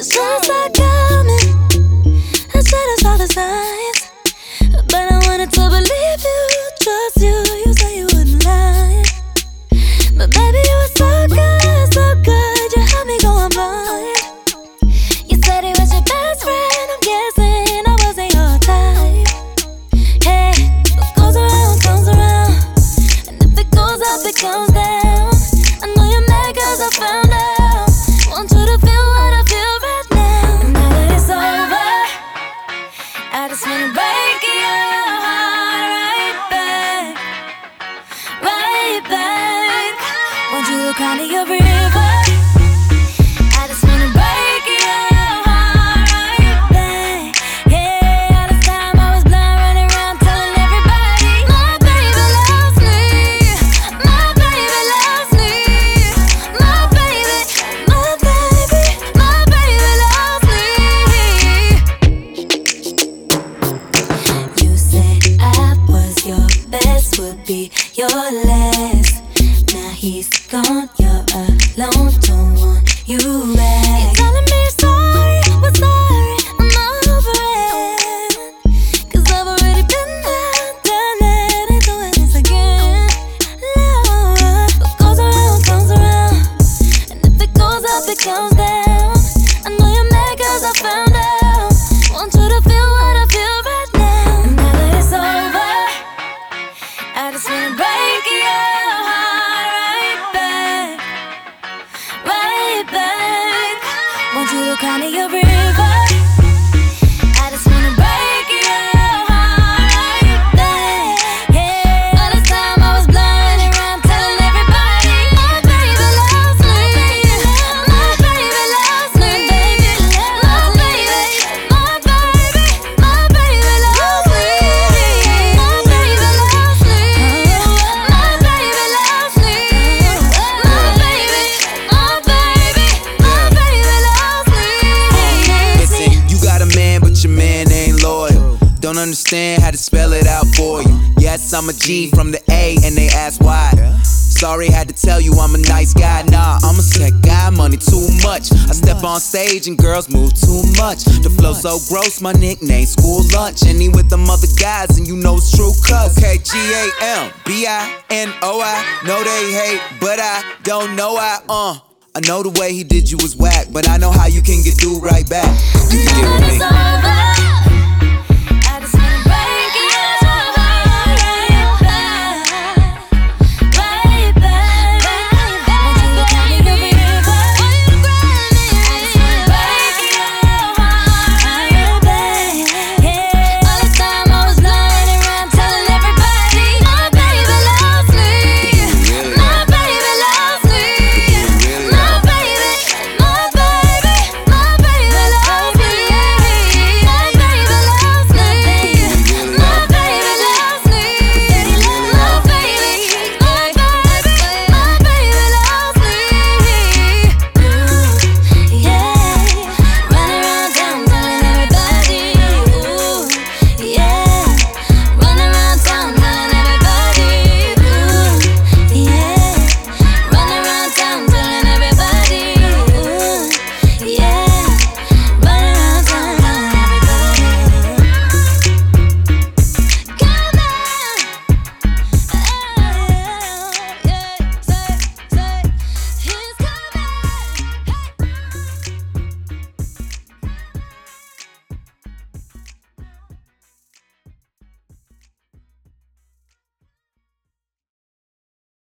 It's just like coming, as good as all the signs. would be your last. Now he's gone, you're alone, don't want you. don't understand how to spell it out for you. Yes, I'm a G from the A, and they ask why. Sorry, had to tell you I'm a nice guy. Nah, I'm a set guy, money too much. I step on stage and girls move too much. The flow so gross, my nickname, school lunch. And he with them other guys, and you know it's true, cuz. Okay, G A M B I N O I. Know they hate, but I don't know I, uh. I know the way he did you was whack, but I know how you can get do right back. You get with me.